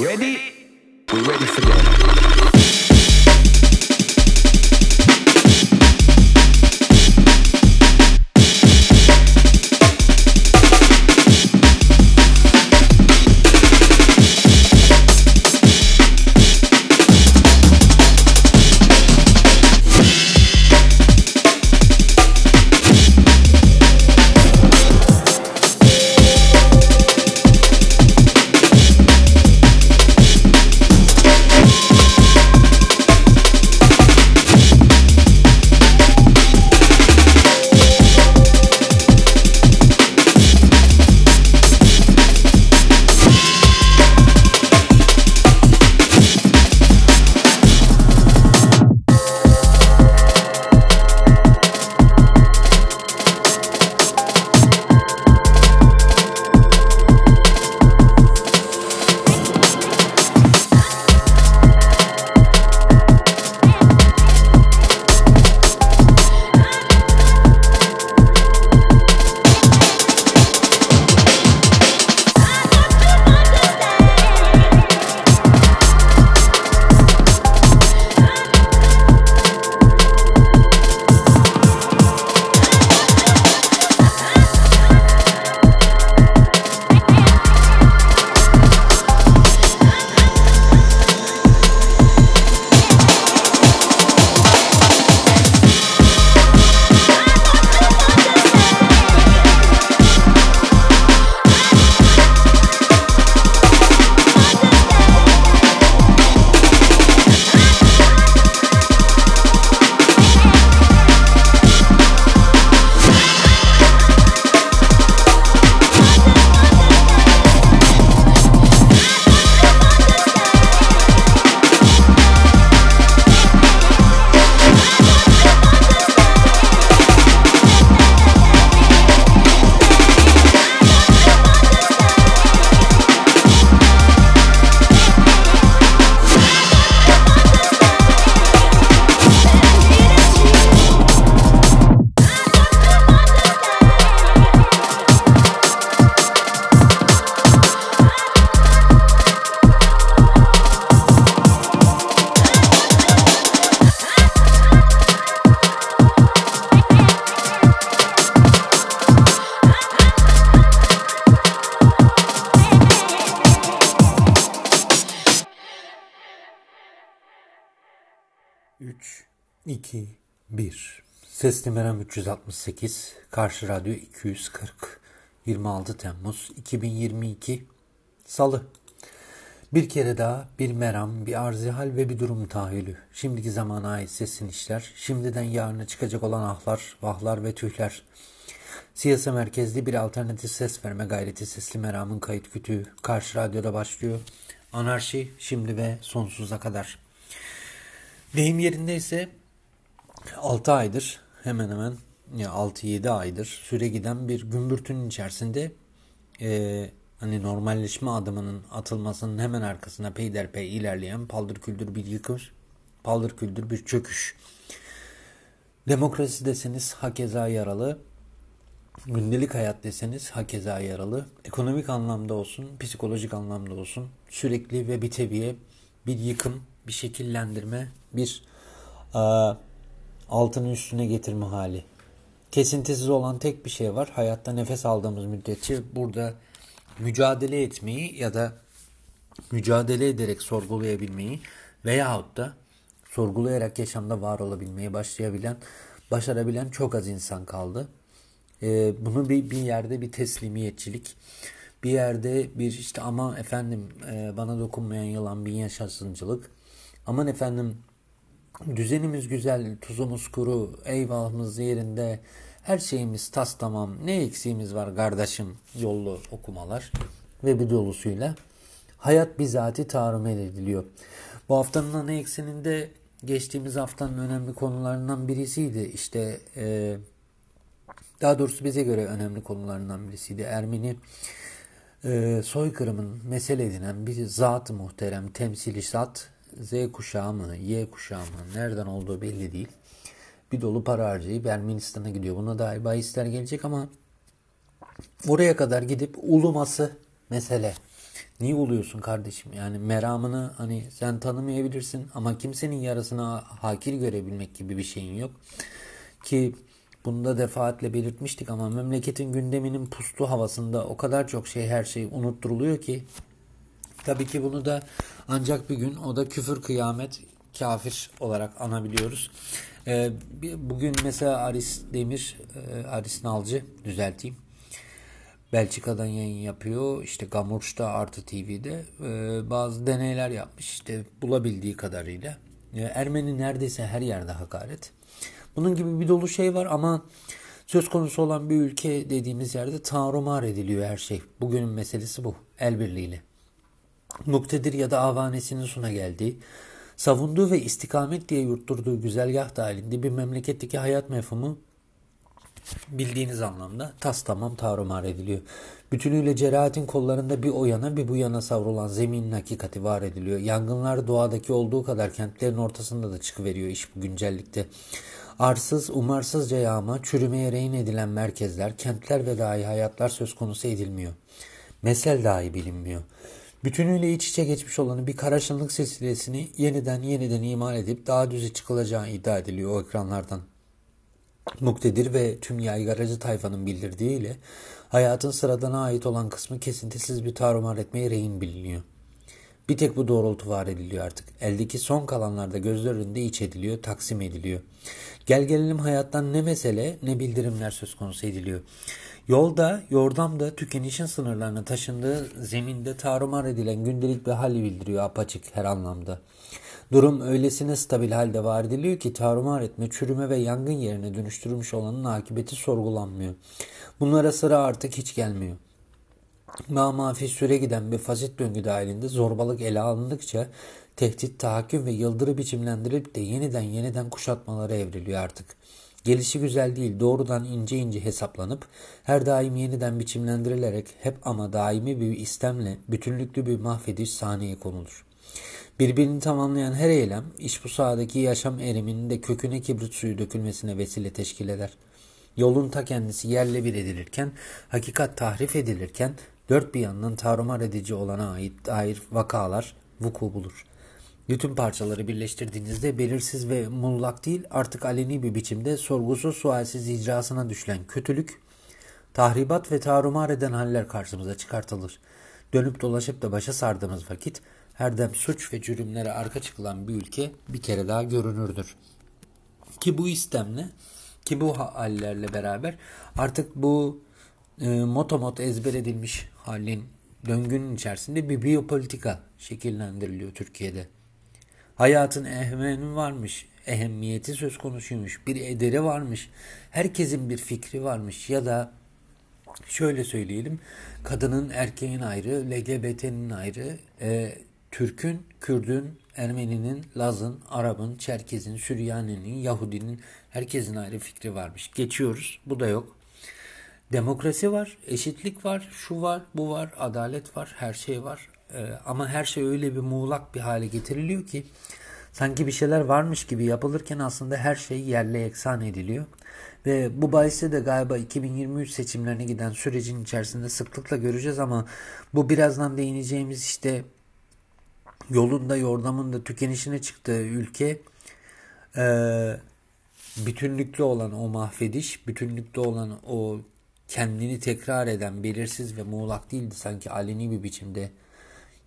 you ready, 368, Karşı Radyo 240, 26 Temmuz 2022, Salı. Bir kere daha bir meram, bir arzihal ve bir durum tahayyülü. Şimdiki zamana ait sesin işler, şimdiden yarına çıkacak olan ahlar, vahlar ve tühler. Siyasa merkezli bir alternatif ses verme gayreti sesli meramın kayıt kütüğü. Karşı Radyo'da başlıyor. Anarşi şimdi ve sonsuza kadar. Deyim yerindeyse 6 aydır hemen hemen ya 6-7 aydır süre giden bir gümbürtünün içerisinde e, hani normalleşme adımının atılmasının hemen arkasına peyderpey ilerleyen paldır küldür bir yıkış, paldır küldür bir çöküş. Demokrasi deseniz hakeza yaralı, gündelik hayat deseniz hakeza yaralı, ekonomik anlamda olsun, psikolojik anlamda olsun sürekli ve bir teviye bir yıkım, bir şekillendirme, bir e, altını üstüne getirme hali. Kesintisiz olan tek bir şey var. Hayatta nefes aldığımız müddetçe burada mücadele etmeyi ya da mücadele ederek sorgulayabilmeyi veyahut da sorgulayarak yaşamda var olabilmeyi başlayabilen, başarabilen çok az insan kaldı. Ee, bunu bir, bir yerde bir teslimiyetçilik, bir yerde bir işte ama efendim e, bana dokunmayan yalan bir yaşasıncılık, aman efendim düzenimiz güzel, tuzumuz kuru, eyvahımız yerinde, her şeyimiz tas tamam, ne eksiğimiz var kardeşim yollu okumalar ve bir dolusuyla hayat bizatihi tarumel ediliyor. Bu haftanın ana ekseninde geçtiğimiz haftanın önemli konularından birisiydi. İşte e, daha doğrusu bize göre önemli konularından birisiydi. Ermeni e, soykırımın mesele edinen bir zat muhterem temsili zat Z kuşağı mı, Y kuşağı mı, nereden olduğu belli değil. Bir dolu para harcayıp Ermenistan'a gidiyor. Buna dair bahisler gelecek ama oraya kadar gidip uluması mesele. Niye uluyorsun kardeşim? Yani meramını hani sen tanımayabilirsin ama kimsenin yarasına hakir görebilmek gibi bir şeyin yok. Ki bunu da defaatle belirtmiştik ama memleketin gündeminin puslu havasında o kadar çok şey her şey unutturuluyor ki tabii ki bunu da ancak bir gün o da küfür kıyamet kafir olarak anabiliyoruz. Ee, bugün mesela Aris Demir, e, Aris Nalcı düzelteyim. Belçika'dan yayın yapıyor. İşte Gamurç'ta Artı TV'de e, bazı deneyler yapmış. İşte bulabildiği kadarıyla. E, Ermeni neredeyse her yerde hakaret. Bunun gibi bir dolu şey var ama söz konusu olan bir ülke dediğimiz yerde tarumar ediliyor her şey. Bugünün meselesi bu. El birliğiyle. Muktedir ya da avanesinin sona geldiği, savunduğu ve istikamet diye yurtturduğu güzergah dahilinde bir memleketteki hayat mefhumu bildiğiniz anlamda tas tamam tarumar ediliyor. Bütünüyle cerahatin kollarında bir o yana bir bu yana savrulan zeminin hakikati var ediliyor. Yangınlar doğadaki olduğu kadar kentlerin ortasında da çıkıveriyor iş bu güncellikte. Arsız, umarsızca yağma, çürümeye rehin edilen merkezler, kentler ve dahi hayatlar söz konusu edilmiyor. Mesel dahi bilinmiyor. Bütünüyle iç içe geçmiş olanı bir karaşınlık silsilesini yeniden yeniden imal edip daha düze çıkılacağı iddia ediliyor o ekranlardan. Muktedir ve tüm yaygaracı tayfanın bildirdiğiyle hayatın sıradana ait olan kısmı kesintisiz bir tarumar etmeye rehin biliniyor. Bir tek bu doğrultu var ediliyor artık. Eldeki son kalanlarda gözler önünde iç ediliyor, taksim ediliyor. Gel gelelim hayattan ne mesele ne bildirimler söz konusu ediliyor. Yolda, yordamda tükenişin sınırlarına taşındığı zeminde tarumar edilen gündelik bir hali bildiriyor apaçık her anlamda. Durum öylesine stabil halde var ediliyor ki tarumar etme, çürüme ve yangın yerine dönüştürülmüş olanın akıbeti sorgulanmıyor. Bunlara sıra artık hiç gelmiyor. Mamafi süre giden bir fasit döngü dahilinde zorbalık ele alındıkça tehdit, tahakküm ve yıldırı biçimlendirilip de yeniden yeniden kuşatmalara evriliyor artık. Gelişi güzel değil, doğrudan ince ince hesaplanıp her daim yeniden biçimlendirilerek hep ama daimi bir istemle bütünlüklü bir mahvediş sahneye konulur. Birbirini tamamlayan her eylem iş bu sahadaki yaşam eriminin de köküne kibrit suyu dökülmesine vesile teşkil eder. Yolun ta kendisi yerle bir edilirken, hakikat tahrif edilirken dört bir yandan tarumar edici olana ait dair vakalar vuku bulur. Bütün parçaları birleştirdiğinizde belirsiz ve mullak değil artık aleni bir biçimde sorgusuz sualsiz icrasına düşülen kötülük, tahribat ve tarumar eden haller karşımıza çıkartılır. Dönüp dolaşıp da başa sardığımız vakit herdem suç ve cürümlere arka çıkılan bir ülke bir kere daha görünürdür. Ki bu istemle, ki bu hallerle beraber artık bu e, motomot ezber edilmiş halin döngünün içerisinde bir biyopolitika şekillendiriliyor Türkiye'de. Hayatın ehemmiyeti varmış, ehemmiyeti söz konusuymuş, bir ederi varmış, herkesin bir fikri varmış ya da şöyle söyleyelim, kadının erkeğin ayrı, LGBT'nin ayrı, e, Türk'ün, Kürd'ün, Ermeni'nin, Laz'ın, Arap'ın, Çerkez'in, Süryani'nin, Yahudinin herkesin ayrı fikri varmış. Geçiyoruz. Bu da yok. Demokrasi var, eşitlik var, şu var, bu var, adalet var, her şey var. Ee, ama her şey öyle bir muğlak bir hale getiriliyor ki sanki bir şeyler varmış gibi yapılırken aslında her şey yerle eksan ediliyor. Ve bu bahisi de galiba 2023 seçimlerine giden sürecin içerisinde sıklıkla göreceğiz ama bu birazdan değineceğimiz işte yolunda yordamında tükenişine çıktığı ülke e, bütünlüklü olan o mahvediş, bütünlüklü olan o kendini tekrar eden belirsiz ve muğlak değildi sanki aleni bir biçimde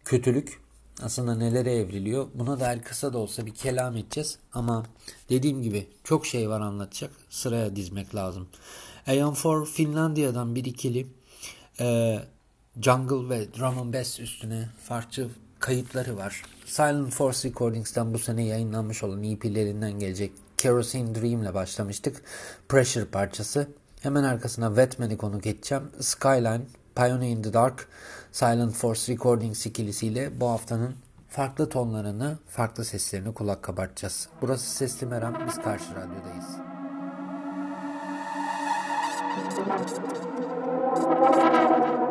kötülük aslında nelere evriliyor buna dair kısa da olsa bir kelam edeceğiz ama dediğim gibi çok şey var anlatacak sıraya dizmek lazım. Aeon 4 Finlandiya'dan bir ikili e, Jungle ve Drum and Bass üstüne farklı kayıtları var. Silent Force Recordings'ten bu sene yayınlanmış olan EP'lerinden gelecek Kerosene Dream ile başlamıştık. Pressure parçası. Hemen arkasına Wetman'i konuk edeceğim. Skyline, Pioneer in the Dark, Silent Force Recordings ikilisiyle bu haftanın farklı tonlarını, farklı seslerini kulak kabartacağız. Burası Sesli Meram, biz Karşı Radyo'dayız. Thank you.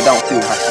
On the street and they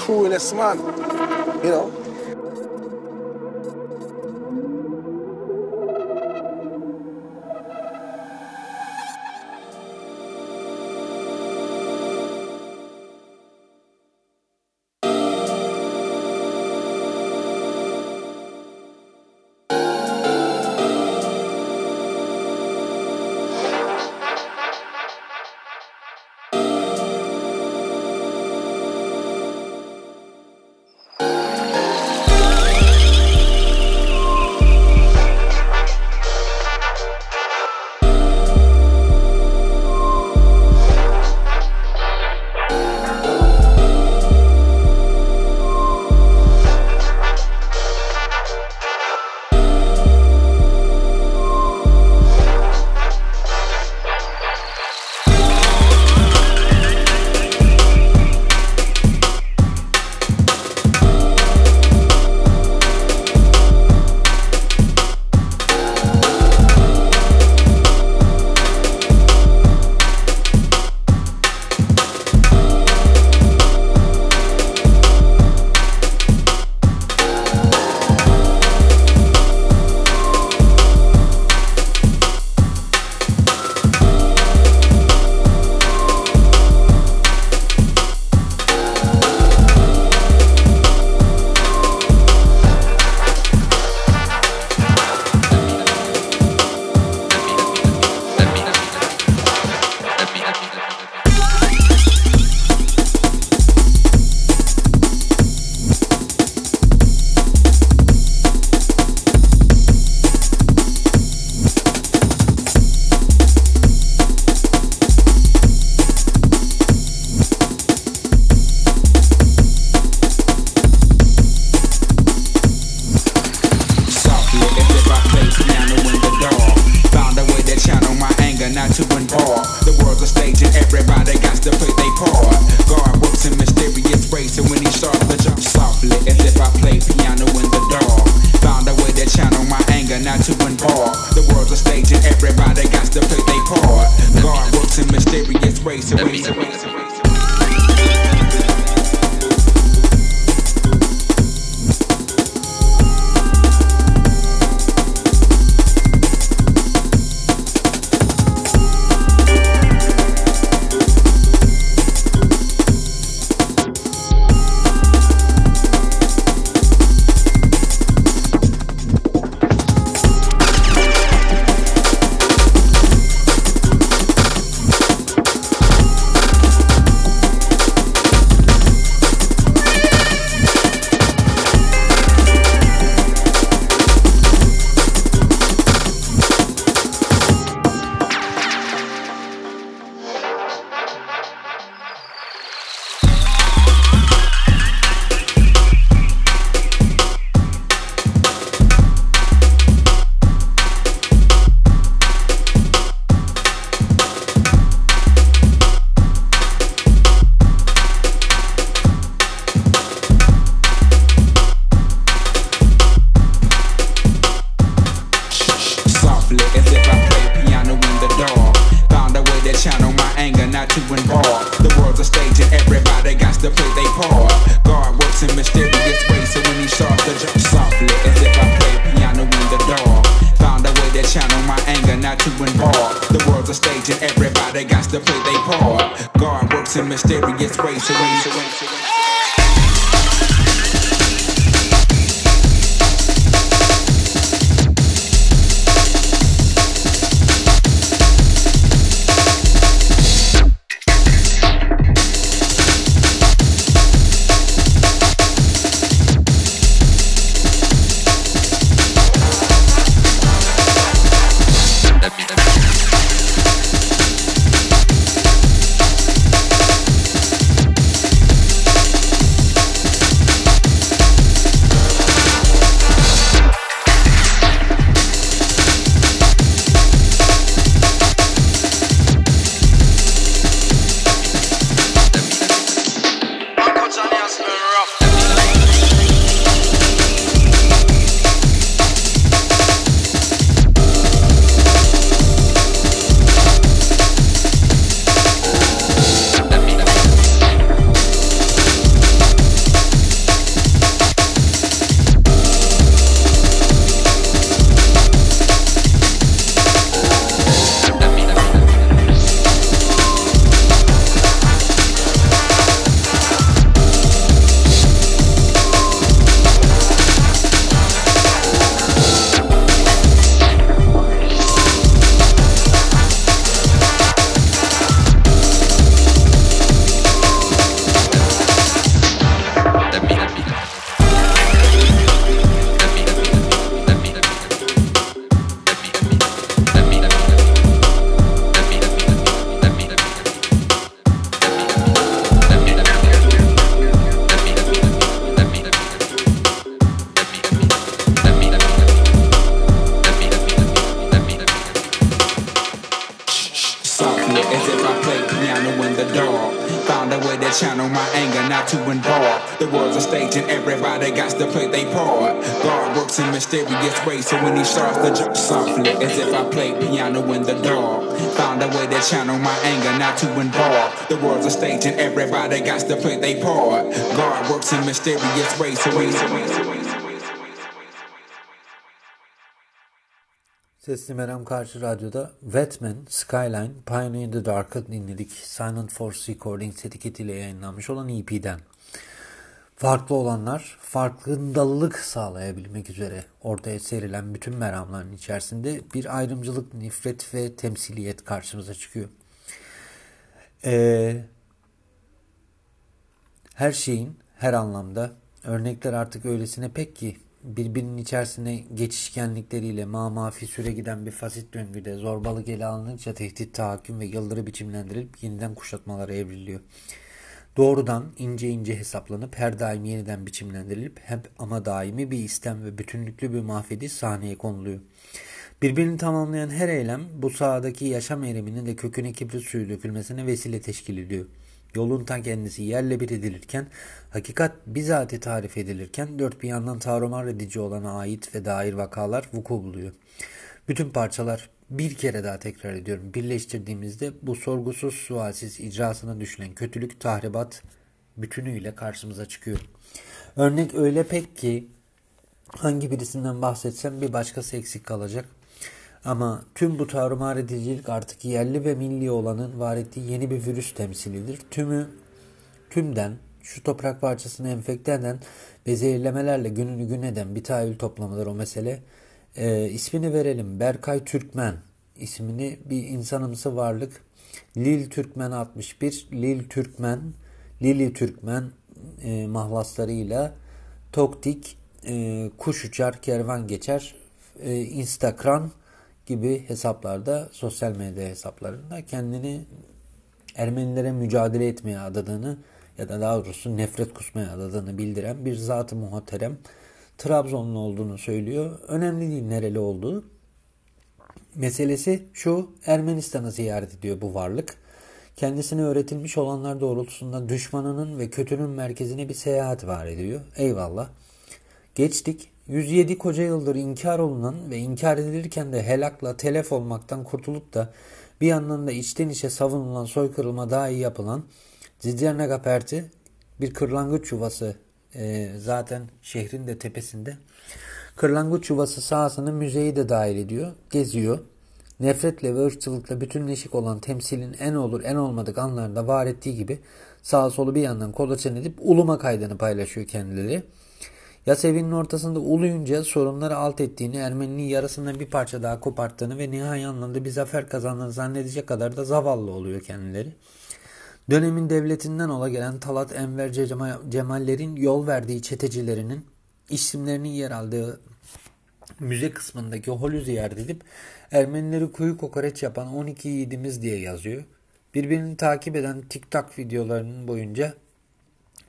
crew in this man. Not bar. The world's a stage and everybody got to play their part. God works in mysterious ways, and when he softly so when. Sesli Meram Karşı Radyo'da Wetman, Skyline, Pioneer in the Dark'ı dinledik. Silent Force Recordings etiketiyle yayınlanmış olan EP'den. Farklı olanlar, farkındalık sağlayabilmek üzere ortaya serilen bütün meramların içerisinde bir ayrımcılık, nifret ve temsiliyet karşımıza çıkıyor. Ee, her şeyin her anlamda örnekler artık öylesine pek ki birbirinin içerisine geçişkenlikleriyle mamafi süre giden bir fasit döngüde zorbalık ele alınınca tehdit, tahakküm ve yıldırı biçimlendirilip yeniden kuşatmalara evriliyor. Doğrudan ince ince hesaplanıp her daim yeniden biçimlendirilip hep ama daimi bir istem ve bütünlüklü bir mahvedi sahneye konuluyor. Birbirini tamamlayan her eylem bu sahadaki yaşam eriminin de köküne kibrit suyu dökülmesine vesile teşkil ediyor. Yolun ta kendisi yerle bir edilirken, hakikat bizatihi tarif edilirken dört bir yandan tarumar edici olana ait ve dair vakalar vuku buluyor. Bütün parçalar bir kere daha tekrar ediyorum birleştirdiğimizde bu sorgusuz sualsiz icrasına düşülen kötülük tahribat bütünüyle karşımıza çıkıyor. Örnek öyle pek ki hangi birisinden bahsetsem bir başkası eksik kalacak. Ama tüm bu tarumar edicilik artık yerli ve milli olanın var ettiği yeni bir virüs temsilidir. Tümü tümden şu toprak parçasını enfekte eden ve zehirlemelerle gününü gün eden bir tahayyül toplamıdır o mesele. E, ismini verelim. Berkay Türkmen ismini bir insanımsı varlık. Lil Türkmen 61, Lil Türkmen, Lili Türkmen e, mahlaslarıyla Toktik, e, Kuş Uçar, Kervan Geçer, e, Instagram gibi hesaplarda, sosyal medya hesaplarında kendini Ermenilere mücadele etmeye adadığını ya da daha doğrusu nefret kusmaya adadığını bildiren bir zat-ı muhterem Trabzonlu olduğunu söylüyor. Önemli değil nereli olduğu. Meselesi şu Ermenistan'ı ziyaret ediyor bu varlık. Kendisine öğretilmiş olanlar doğrultusunda düşmanının ve kötünün merkezine bir seyahat var ediyor. Eyvallah. Geçtik. 107 koca yıldır inkar olunan ve inkar edilirken de helakla telef olmaktan kurtulup da bir yandan da içten içe savunulan soykırılma daha iyi yapılan Zidjernaga Perti bir kırlangıç yuvası e, zaten şehrin de tepesinde. Kırlangıç yuvası sahasını müzeyi de dahil ediyor. Geziyor. Nefretle ve ırkçılıkla bütünleşik olan temsilin en olur en olmadık anlarda var ettiği gibi sağa solu bir yandan kolaçan edip uluma kaydını paylaşıyor kendileri. Yas evinin ortasında uluyunca sorunları alt ettiğini, Ermeninin yarısından bir parça daha koparttığını ve nihai anlamda bir zafer kazandığını zannedecek kadar da zavallı oluyor kendileri. Dönemin devletinden ola gelen Talat Enver Cemaller'in yol verdiği çetecilerinin isimlerinin yer aldığı müze kısmındaki holü ziyaret edip Ermenileri kuyu kokoreç yapan 12 yiğidimiz diye yazıyor. Birbirini takip eden TikTok videolarının boyunca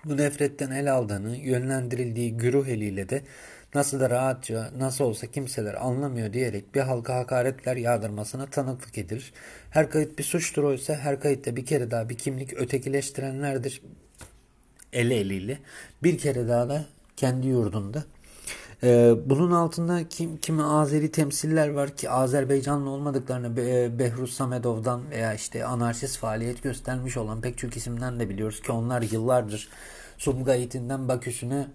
bu nefretten el aldığını, yönlendirildiği güruh eliyle de nasıl da rahatça, nasıl olsa kimseler anlamıyor diyerek bir halka hakaretler yağdırmasına tanıklık edilir. Her kayıt bir suçtur oysa her kayıtta bir kere daha bir kimlik ötekileştirenlerdir ele eliyle. Bir kere daha da kendi yurdunda. Ee, bunun altında kim, kimi Azeri temsiller var ki Azerbaycanlı olmadıklarını Be Behruz Samedov'dan veya işte anarşist faaliyet göstermiş olan pek çok isimden de biliyoruz ki onlar yıllardır Sumgayit'inden Baküs'üne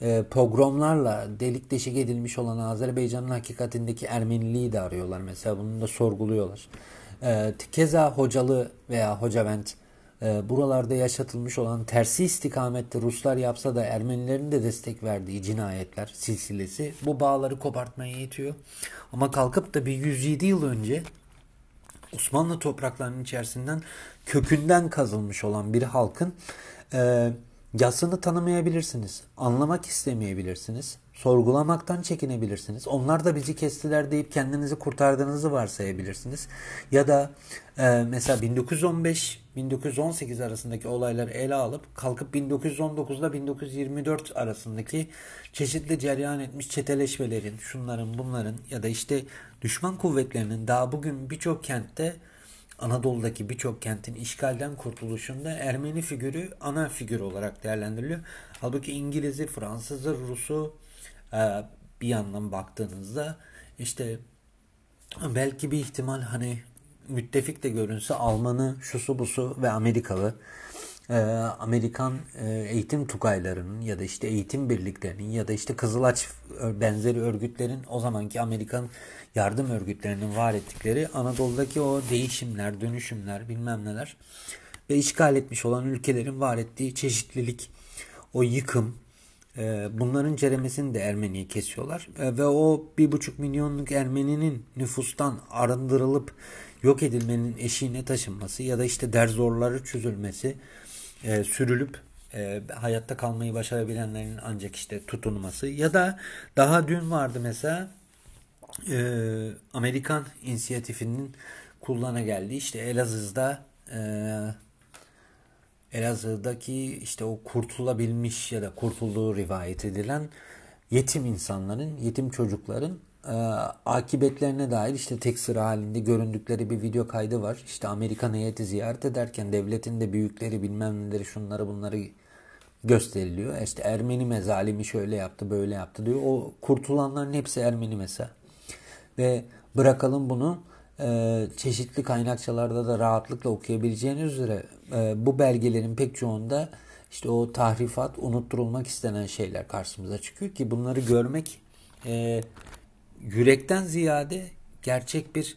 e, pogromlarla delik deşik edilmiş olan Azerbaycan'ın hakikatindeki Ermeniliği de arıyorlar. Mesela bunu da sorguluyorlar. E, keza Hocalı veya Hocavent e, buralarda yaşatılmış olan tersi istikamette Ruslar yapsa da Ermenilerin de destek verdiği cinayetler silsilesi bu bağları kopartmaya yetiyor. Ama kalkıp da bir 107 yıl önce Osmanlı topraklarının içerisinden kökünden kazılmış olan bir halkın e, Yasını tanımayabilirsiniz, anlamak istemeyebilirsiniz, sorgulamaktan çekinebilirsiniz. Onlar da bizi kestiler deyip kendinizi kurtardığınızı varsayabilirsiniz. Ya da e, mesela 1915-1918 arasındaki olayları ele alıp kalkıp 1919'da 1924 arasındaki çeşitli cereyan etmiş çeteleşmelerin, şunların bunların ya da işte düşman kuvvetlerinin daha bugün birçok kentte Anadolu'daki birçok kentin işgalden kurtuluşunda Ermeni figürü ana figür olarak değerlendiriliyor. Halbuki İngiliz'i, Fransız'ı, Rus'u e, bir yandan baktığınızda işte belki bir ihtimal hani müttefik de görünse Almanı, şusu busu ve Amerikalı e, Amerikan e, eğitim tukaylarının ya da işte eğitim birliklerinin ya da işte Kızılaç benzeri örgütlerin o zamanki Amerikan yardım örgütlerinin var ettikleri Anadolu'daki o değişimler, dönüşümler bilmem neler ve işgal etmiş olan ülkelerin var ettiği çeşitlilik, o yıkım, e, bunların ceremesini de Ermeni'ye kesiyorlar. E, ve o bir buçuk milyonluk Ermeninin nüfustan arındırılıp yok edilmenin eşiğine taşınması ya da işte derzorları çözülmesi, e, sürülüp e, hayatta kalmayı başarabilenlerin ancak işte tutunması ya da daha dün vardı mesela e, Amerikan inisiyatifinin kullana geldi. İşte Elazığ'da e, Elazığ'daki işte o kurtulabilmiş ya da kurtulduğu rivayet edilen yetim insanların, yetim çocukların e, akıbetlerine dair işte tek sıra halinde göründükleri bir video kaydı var. İşte Amerikan heyeti ziyaret ederken devletin de büyükleri bilmem neleri şunları bunları gösteriliyor. İşte Ermeni mezalimi şöyle yaptı böyle yaptı diyor. O kurtulanların hepsi Ermeni mesela. Ve bırakalım bunu e, çeşitli kaynakçalarda da rahatlıkla okuyabileceğiniz üzere e, bu belgelerin pek çoğunda işte o tahrifat, unutturulmak istenen şeyler karşımıza çıkıyor ki bunları görmek e, yürekten ziyade gerçek bir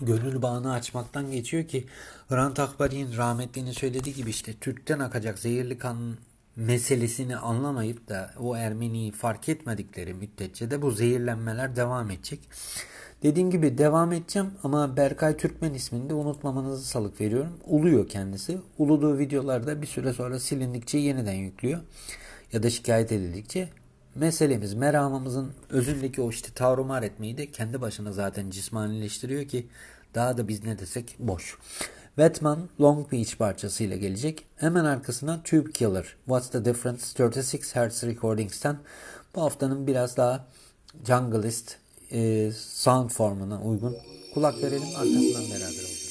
gönül bağını açmaktan geçiyor ki Hrant Akbari'nin rahmetlinin söylediği gibi işte Türk'ten akacak zehirli kan meselesini anlamayıp da o Ermeniyi fark etmedikleri müddetçe de bu zehirlenmeler devam edecek. Dediğim gibi devam edeceğim ama Berkay Türkmen ismini de unutmamanızı salık veriyorum. Uluyor kendisi. Uluduğu videolarda bir süre sonra silindikçe yeniden yüklüyor. Ya da şikayet edildikçe. Meselemiz, meramımızın özündeki o işte tavrumar etmeyi de kendi başına zaten cismanileştiriyor ki daha da biz ne desek boş. Wetman Long Beach parçasıyla gelecek. Hemen arkasına Tube Killer What's the Difference 36 Hz Recordings'ten bu haftanın biraz daha jungleist e, sound formuna uygun kulak verelim arkasından beraber olacağız.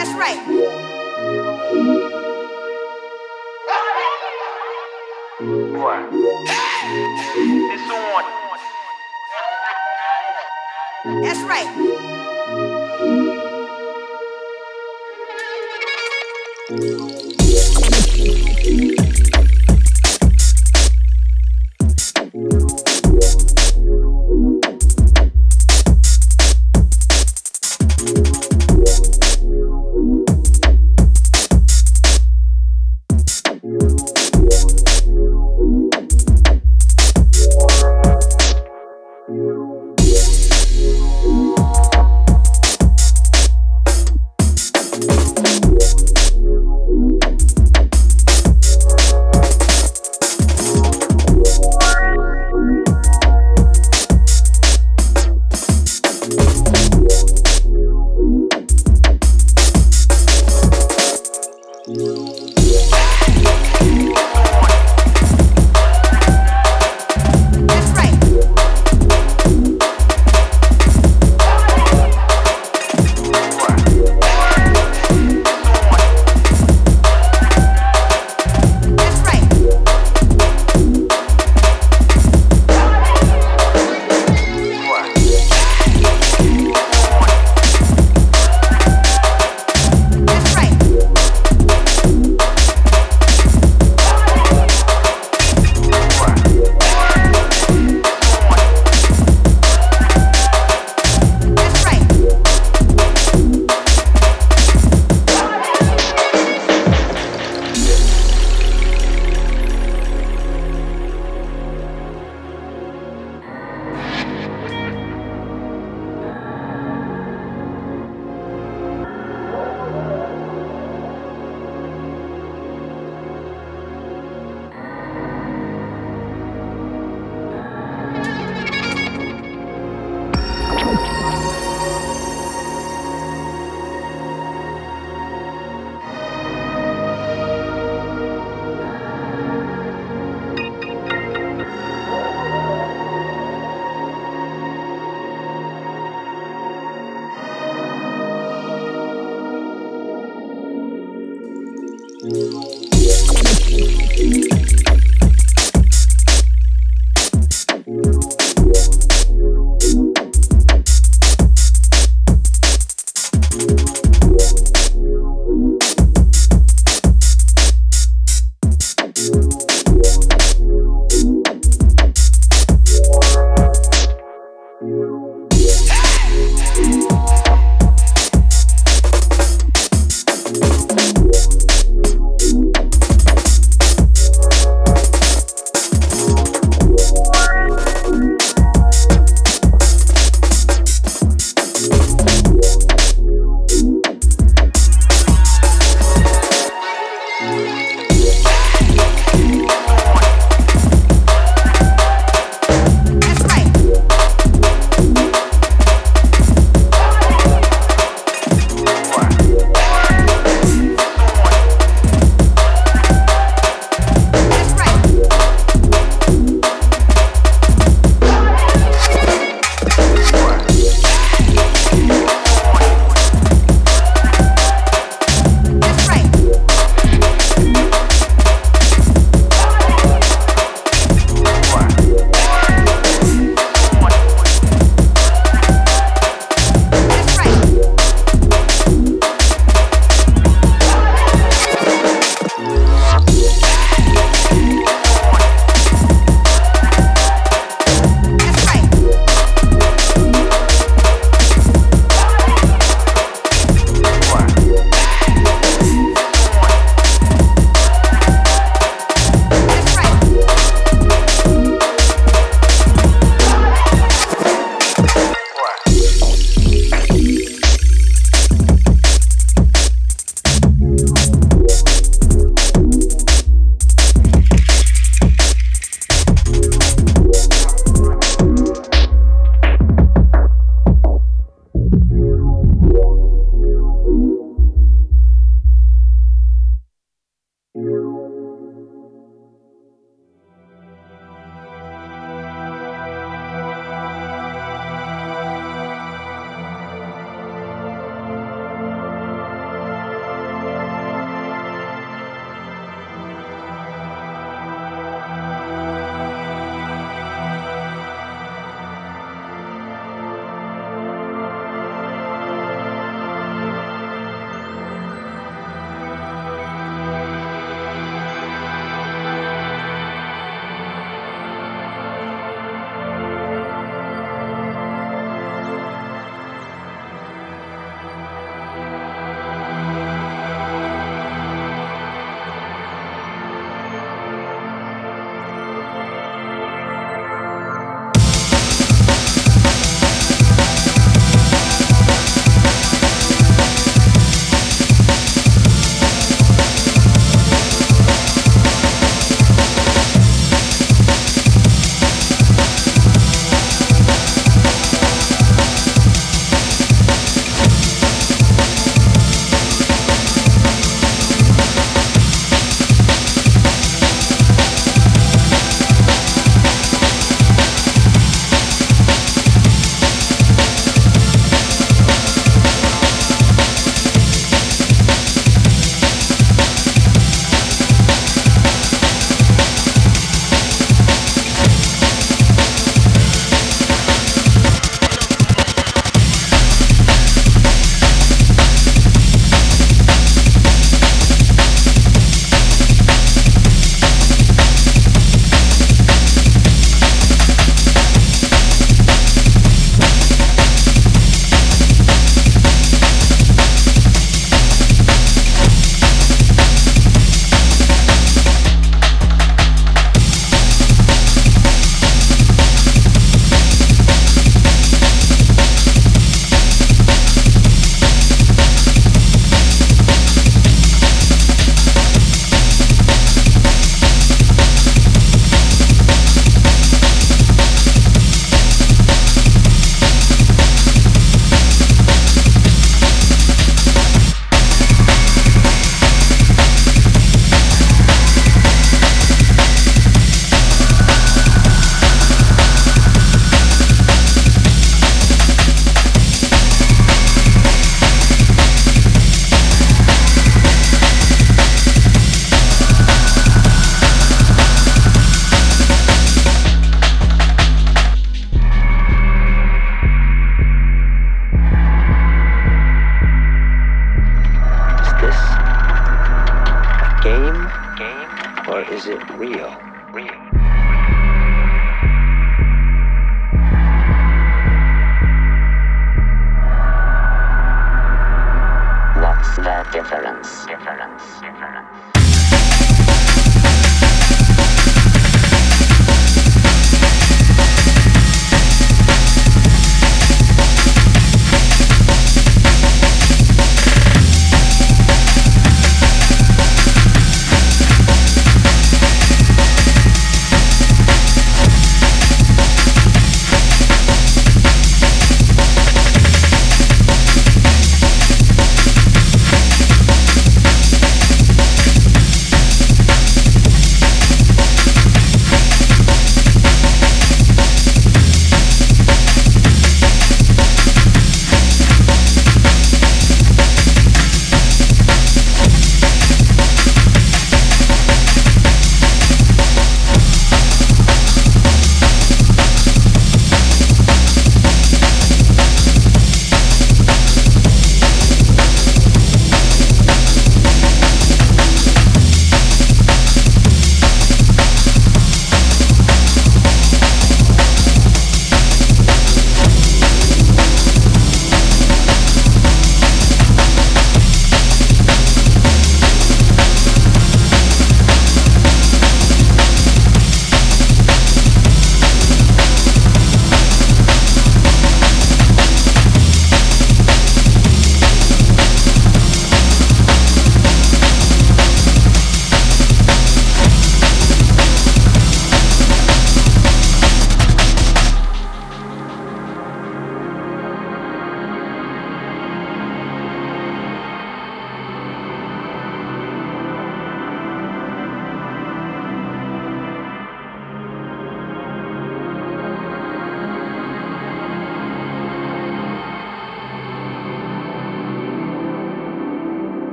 That's right. What? It's on. That's right.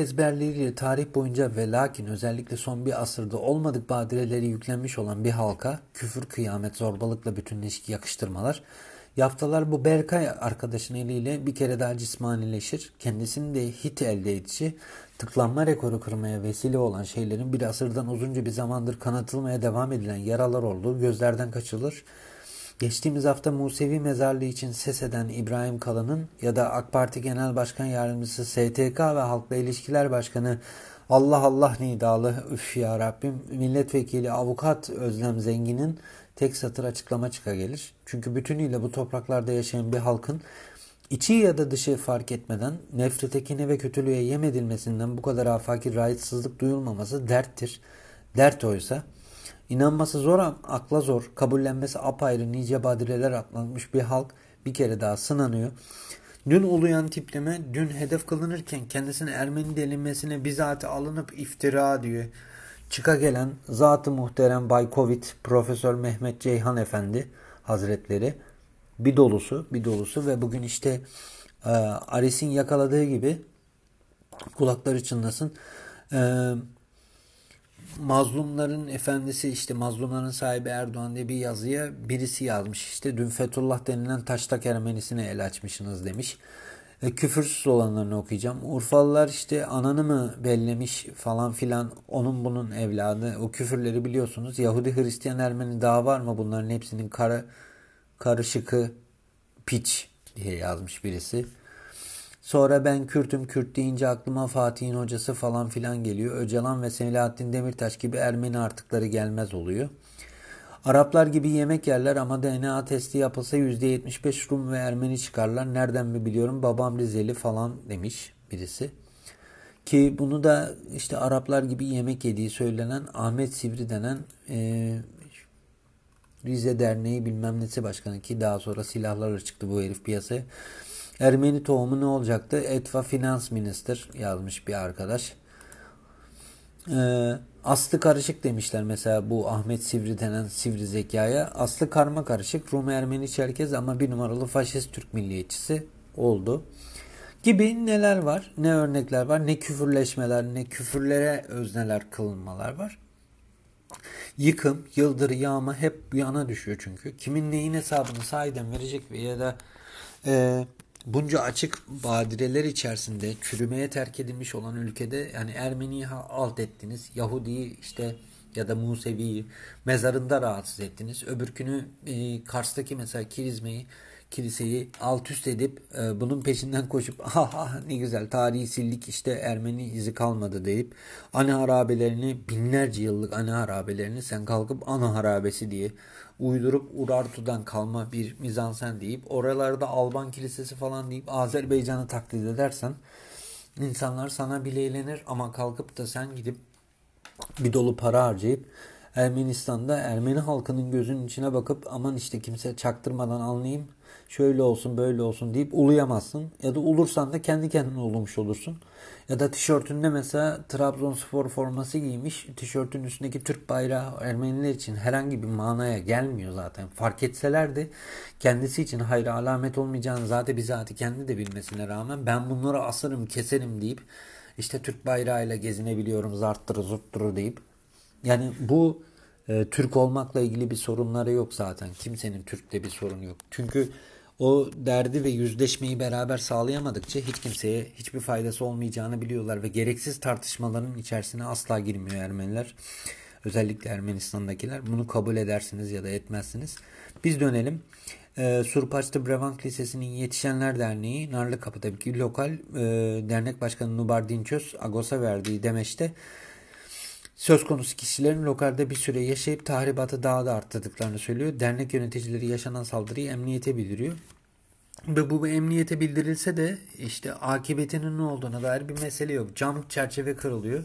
Ezberleriyle tarih boyunca ve lakin özellikle son bir asırda olmadık badireleri yüklenmiş olan bir halka küfür, kıyamet, zorbalıkla bütünleşik yakıştırmalar Yaftalar bu Berkay arkadaşın eliyle bir kere daha cismanileşir. Kendisini de hit elde edici, tıklanma rekoru kırmaya vesile olan şeylerin bir asırdan uzunca bir zamandır kanatılmaya devam edilen yaralar olduğu gözlerden kaçılır. Geçtiğimiz hafta Musevi mezarlığı için ses eden İbrahim Kalın'ın ya da AK Parti Genel Başkan Yardımcısı STK ve Halkla İlişkiler Başkanı Allah Allah nidalı üf ya Rabbim milletvekili avukat Özlem Zengin'in tek satır açıklama çıka gelir. Çünkü bütünüyle bu topraklarda yaşayan bir halkın içi ya da dışı fark etmeden nefrete, kine ve kötülüğe yem edilmesinden bu kadar afaki rahatsızlık duyulmaması derttir. Dert oysa İnanması zor akla zor, kabullenmesi apayrı nice badireler atlanmış bir halk bir kere daha sınanıyor. Dün uluyan tipleme dün hedef kılınırken kendisine Ermeni delinmesine bizatihi alınıp iftira diyor. Çıka gelen Zat-ı Muhterem Bay Covid Profesör Mehmet Ceyhan Efendi Hazretleri bir dolusu, bir dolusu ve bugün işte e, Ares'in yakaladığı gibi kulakları çınlasın. E, mazlumların efendisi işte mazlumların sahibi Erdoğan diye bir yazıya birisi yazmış. İşte dün Fethullah denilen taştak Ermenisine el açmışsınız demiş. E, küfürsüz olanlarını okuyacağım. Urfalılar işte ananı mı bellemiş falan filan onun bunun evladı. O küfürleri biliyorsunuz. Yahudi, Hristiyan, Ermeni daha var mı bunların hepsinin kara, karışıkı piç diye yazmış birisi. Sonra ben Kürt'üm Kürt deyince aklıma Fatih'in hocası falan filan geliyor. Öcalan ve Selahattin Demirtaş gibi Ermeni artıkları gelmez oluyor. Araplar gibi yemek yerler ama DNA testi yapılsa %75 Rum ve Ermeni çıkarlar. Nereden mi biliyorum babam Rizeli falan demiş birisi. Ki bunu da işte Araplar gibi yemek yediği söylenen Ahmet Sivri denen e, Rize Derneği bilmem nesi başkanı ki daha sonra silahlarla çıktı bu herif piyasaya. Ermeni tohumu ne olacaktı? Etva Finance Minister yazmış bir arkadaş. Ee, aslı karışık demişler mesela bu Ahmet Sivri denen Sivri zekaya. Aslı karma karışık. Rum Ermeni Çerkez ama bir numaralı faşist Türk milliyetçisi oldu. Gibi neler var, ne örnekler var, ne küfürleşmeler, ne küfürlere özneler kılınmalar var. Yıkım, yıldır, yağma hep yana düşüyor çünkü. Kimin neyin hesabını sahiden verecek ve ya da e, bunca açık badireler içerisinde çürümeye terk edilmiş olan ülkede yani Ermeni'yi alt ettiniz, Yahudi'yi işte ya da Musevi'yi mezarında rahatsız ettiniz. Öbürkünü e, Kars'taki mesela Kirizme'yi kiliseyi alt üst edip e, bunun peşinden koşup ah ah ne güzel tarihi sildik işte Ermeni izi kalmadı deyip ana harabelerini binlerce yıllık ana harabelerini sen kalkıp ana harabesi diye uydurup Urartu'dan kalma bir mizansen deyip oralarda Alban kilisesi falan deyip Azerbaycan'ı taklit edersen insanlar sana bile eğlenir. Ama kalkıp da sen gidip bir dolu para harcayıp Ermenistan'da Ermeni halkının gözünün içine bakıp aman işte kimse çaktırmadan anlayayım şöyle olsun böyle olsun deyip uluyamazsın. Ya da ulursan da kendi kendine ulumuş olursun. Ya da tişörtünde mesela Trabzonspor forması giymiş. Tişörtün üstündeki Türk bayrağı Ermeniler için herhangi bir manaya gelmiyor zaten. Fark etselerdi kendisi için hayra alamet olmayacağını zaten bizatihi kendi de bilmesine rağmen ben bunları asarım keserim deyip işte Türk bayrağıyla gezinebiliyorum zarttırı zurttırı deyip yani bu e, Türk olmakla ilgili bir sorunları yok zaten. Kimsenin Türk'te bir sorun yok. Çünkü o derdi ve yüzleşmeyi beraber sağlayamadıkça hiç kimseye hiçbir faydası olmayacağını biliyorlar ve gereksiz tartışmaların içerisine asla girmiyor Ermeniler. Özellikle Ermenistan'dakiler. Bunu kabul edersiniz ya da etmezsiniz. Biz dönelim. E, Surpaçlı Brevank Lisesi'nin Yetişenler Derneği Narlıkapı'daki lokal e, dernek başkanı Nubar Dinçöz Agos'a verdiği demeçte Söz konusu kişilerin lokalde bir süre yaşayıp tahribatı daha da arttırdıklarını söylüyor. Dernek yöneticileri yaşanan saldırıyı emniyete bildiriyor. Ve bu emniyete bildirilse de işte akıbetinin ne olduğuna dair bir mesele yok. Cam çerçeve kırılıyor.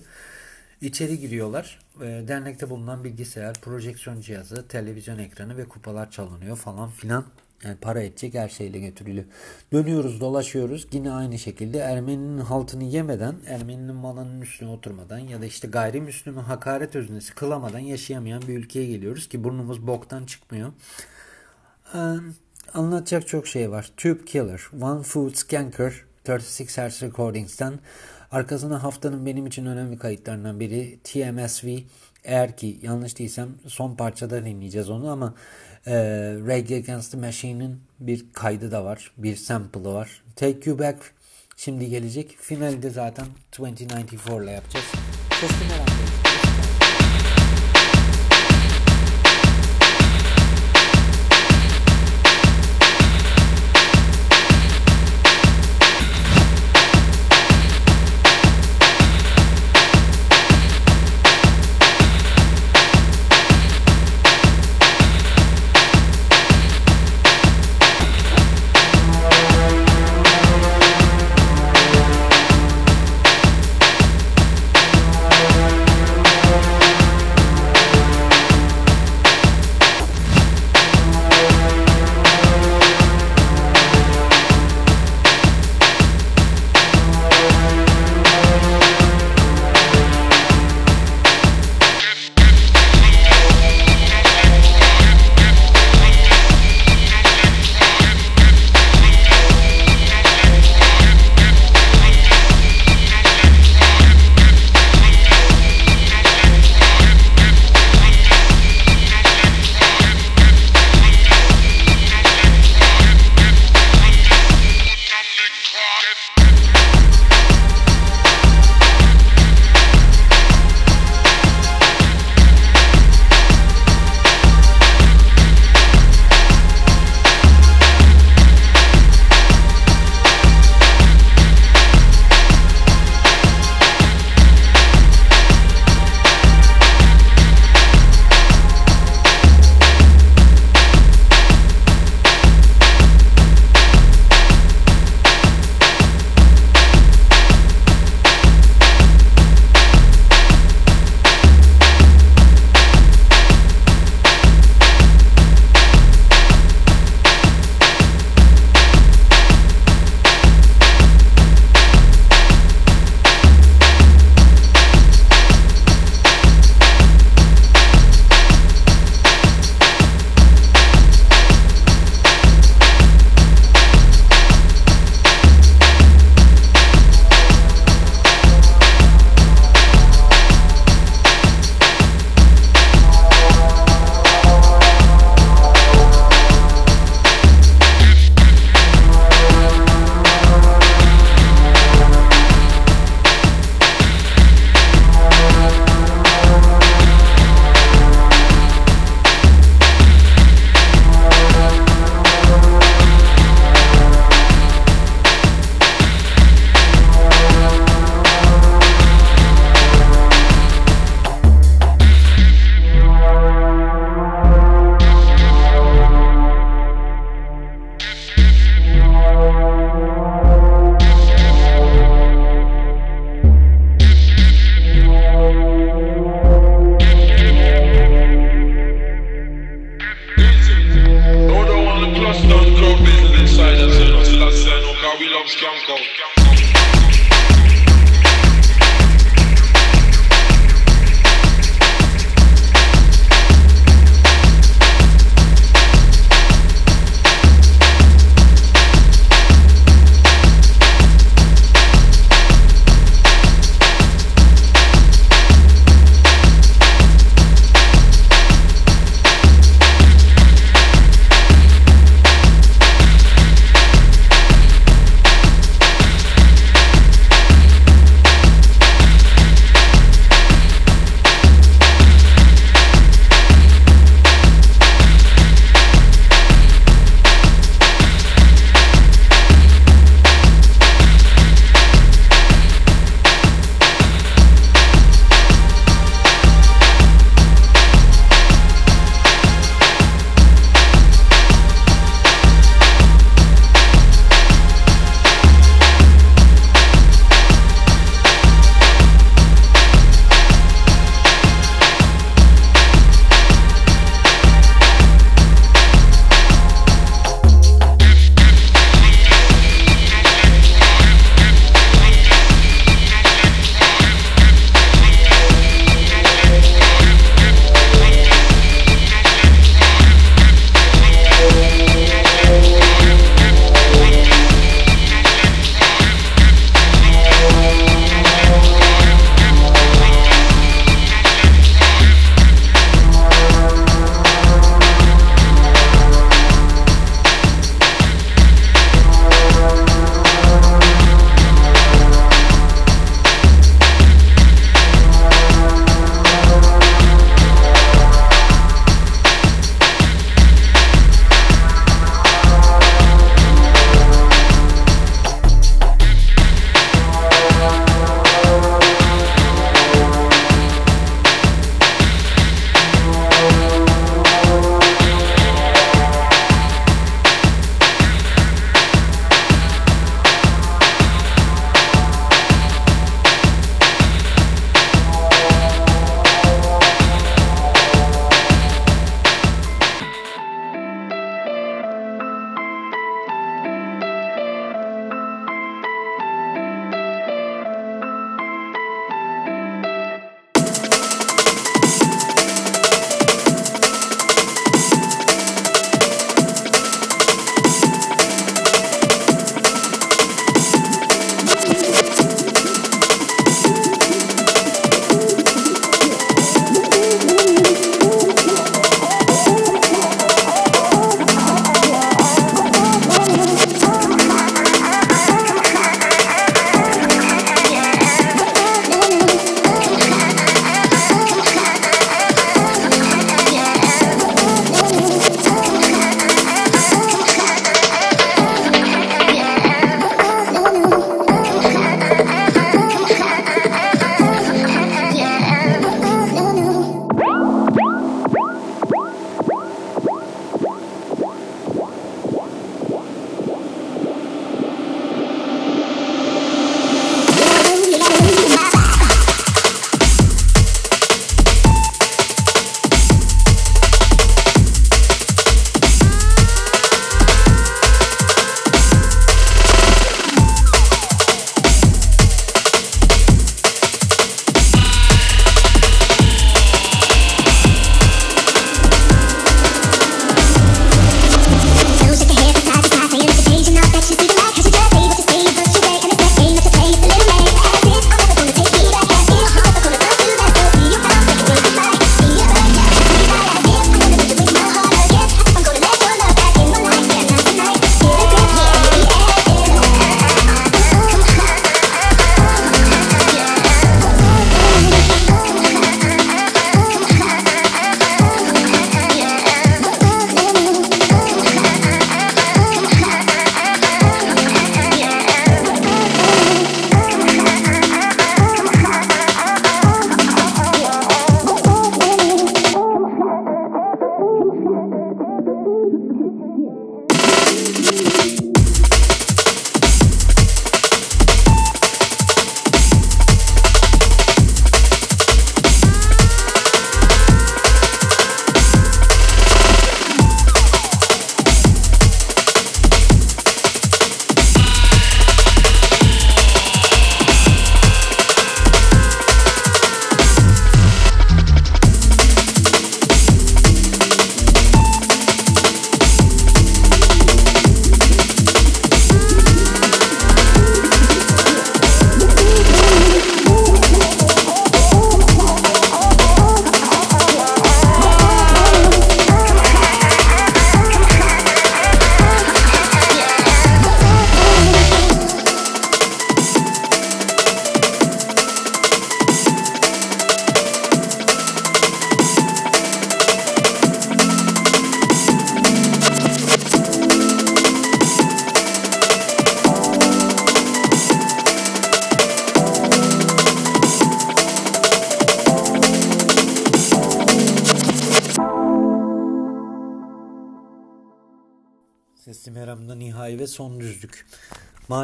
İçeri giriyorlar. Dernekte bulunan bilgisayar, projeksiyon cihazı, televizyon ekranı ve kupalar çalınıyor falan filan. Yani para edecek her şeyle götürülüyor. Dönüyoruz dolaşıyoruz yine aynı şekilde Ermeninin haltını yemeden, Ermeninin malının üstüne oturmadan ya da işte gayrimüslimi hakaret öznesi kılamadan yaşayamayan bir ülkeye geliyoruz ki burnumuz boktan çıkmıyor. Ee, anlatacak çok şey var. Tube Killer, One Food Skanker, 36 Hertz Recordings'ten arkasına haftanın benim için önemli kayıtlarından biri TMSV eğer ki yanlış değilsem son parçada dinleyeceğiz onu ama e, Rage Against the Machine'in bir kaydı da var. Bir sample'ı var. Take You Back şimdi gelecek. Finalde zaten 2094 ile yapacağız. Sesli merak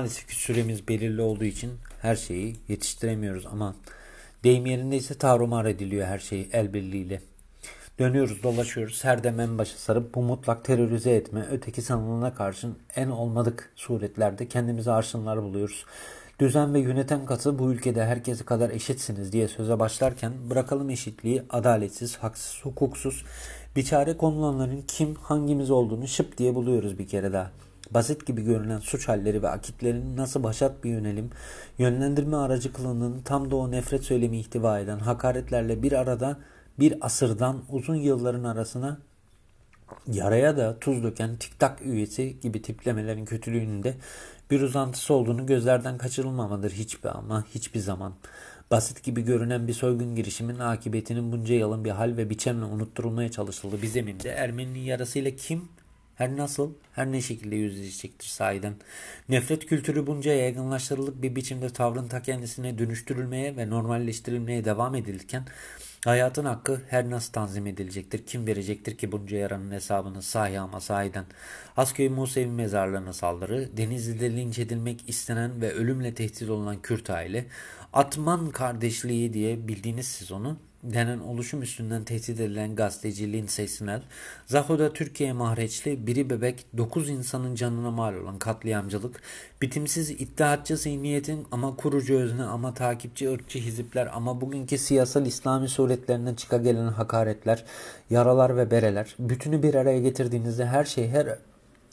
Maalesef ki süremiz belirli olduğu için her şeyi yetiştiremiyoruz ama deyim yerinde ise tarumar ediliyor her şey el birliğiyle. Dönüyoruz dolaşıyoruz her dem en başa sarıp bu mutlak terörize etme öteki sanılana karşın en olmadık suretlerde kendimize arşınlar buluyoruz. Düzen ve yöneten katı bu ülkede herkese kadar eşitsiniz diye söze başlarken bırakalım eşitliği adaletsiz, haksız, hukuksuz, biçare konulanların kim hangimiz olduğunu şıp diye buluyoruz bir kere daha. Basit gibi görünen suç halleri ve akitlerin nasıl başat bir yönelim, yönlendirme aracı kılının tam da o nefret söylemi ihtiva eden hakaretlerle bir arada bir asırdan uzun yılların arasına yaraya da tuz döken tiktak üyesi gibi tiplemelerin kötülüğünün de bir uzantısı olduğunu gözlerden kaçırılmamadır hiçbir ama hiçbir zaman. Basit gibi görünen bir soygun girişimin akıbetinin bunca yılın bir hal ve biçemle unutturulmaya çalışıldı. Bir zeminde Ermeninin yarasıyla kim her nasıl, her ne şekilde yüzleşecektir sahiden. Nefret kültürü bunca yaygınlaştırılıp bir biçimde tavrın ta kendisine dönüştürülmeye ve normalleştirilmeye devam edilirken hayatın hakkı her nasıl tanzim edilecektir? Kim verecektir ki bunca yaranın hesabını sahi ama sahiden? Asköy Musevi mezarlarına saldırı, Denizli'de linç edilmek istenen ve ölümle tehdit olunan Kürt aile, Atman kardeşliği diye bildiğiniz siz onu denen oluşum üstünden tehdit edilen gazeteci Lindsay Snell, Zaho'da Türkiye mahreçli biri bebek 9 insanın canına mal olan katliamcılık, bitimsiz iddiatçı zihniyetin ama kurucu özne ama takipçi ırkçı hizipler ama bugünkü siyasal İslami suretlerinden çıka gelen hakaretler, yaralar ve bereler, bütünü bir araya getirdiğinizde her şey her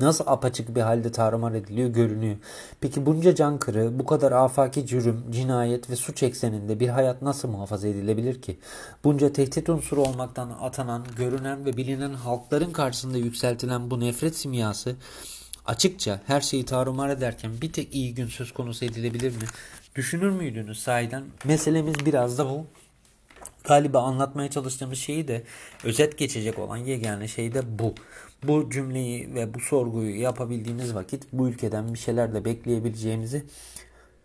Nasıl apaçık bir halde tarumar ediliyor görünüyor. Peki bunca can kırı, bu kadar afaki cürüm, cinayet ve suç ekseninde bir hayat nasıl muhafaza edilebilir ki? Bunca tehdit unsuru olmaktan atanan, görünen ve bilinen halkların karşısında yükseltilen bu nefret simyası açıkça her şeyi tarumar ederken bir tek iyi gün söz konusu edilebilir mi? Düşünür müydünüz sahiden? Meselemiz biraz da bu. Galiba anlatmaya çalıştığımız şeyi de özet geçecek olan yegane şey de bu. Bu cümleyi ve bu sorguyu yapabildiğimiz vakit bu ülkeden bir şeyler de bekleyebileceğimizi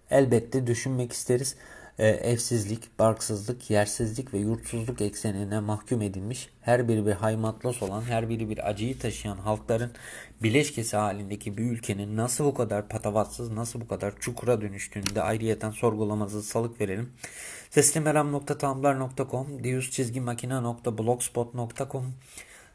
elbette düşünmek isteriz. Ee, evsizlik, barksızlık, yersizlik ve yurtsuzluk eksenine mahkum edilmiş, her biri bir haymatlas olan, her biri bir acıyı taşıyan halkların bileşkesi halindeki bir ülkenin nasıl bu kadar patavatsız, nasıl bu kadar çukura dönüştüğünü de ayrıyeten sorgulamazı salık verelim. Seslimeram.tumblr.com, dius çizgi makina.blogspot.com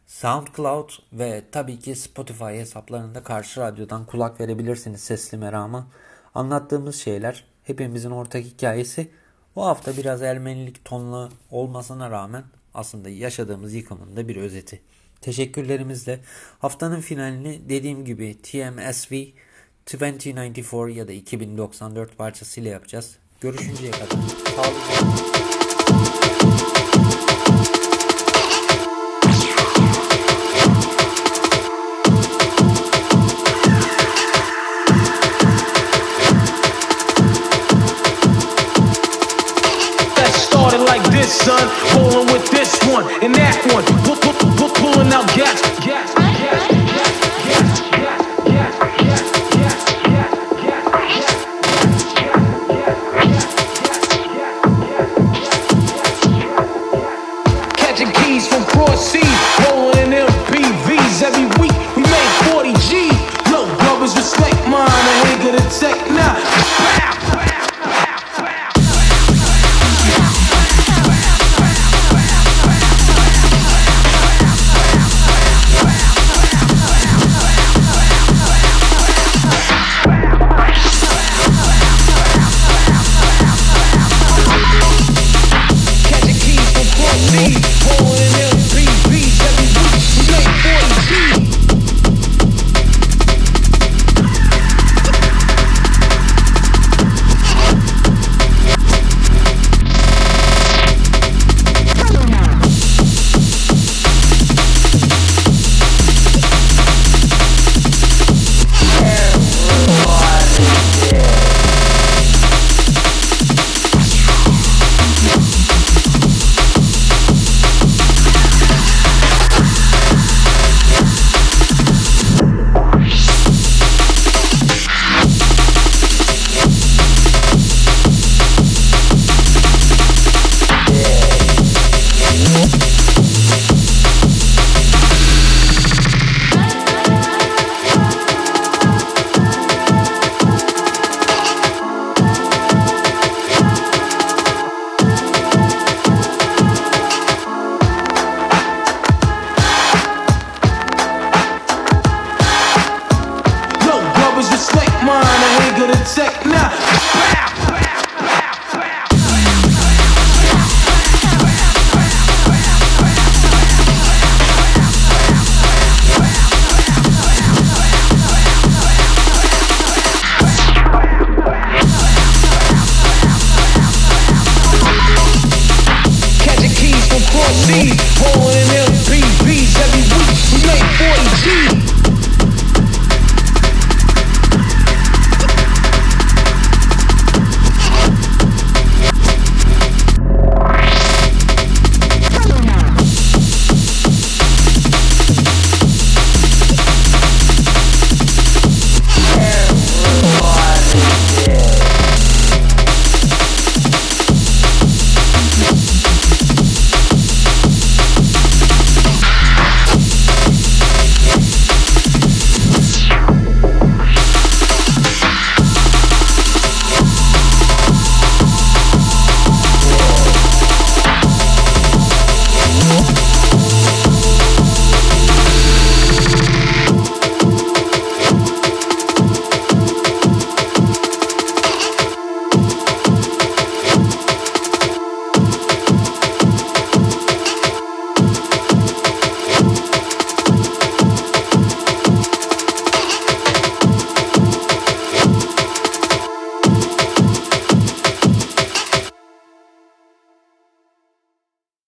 SoundCloud ve tabii ki Spotify hesaplarında karşı radyodan kulak verebilirsiniz Sesli Meram'a. Anlattığımız şeyler hepimizin ortak hikayesi. Bu hafta biraz Ermenilik tonlu olmasına rağmen aslında yaşadığımız yıkımın da bir özeti. Teşekkürlerimizle haftanın finalini dediğim gibi TMSV 2094 ya da 2094 parçasıyla yapacağız. Görüşünceye kadar. Sağlıcakla.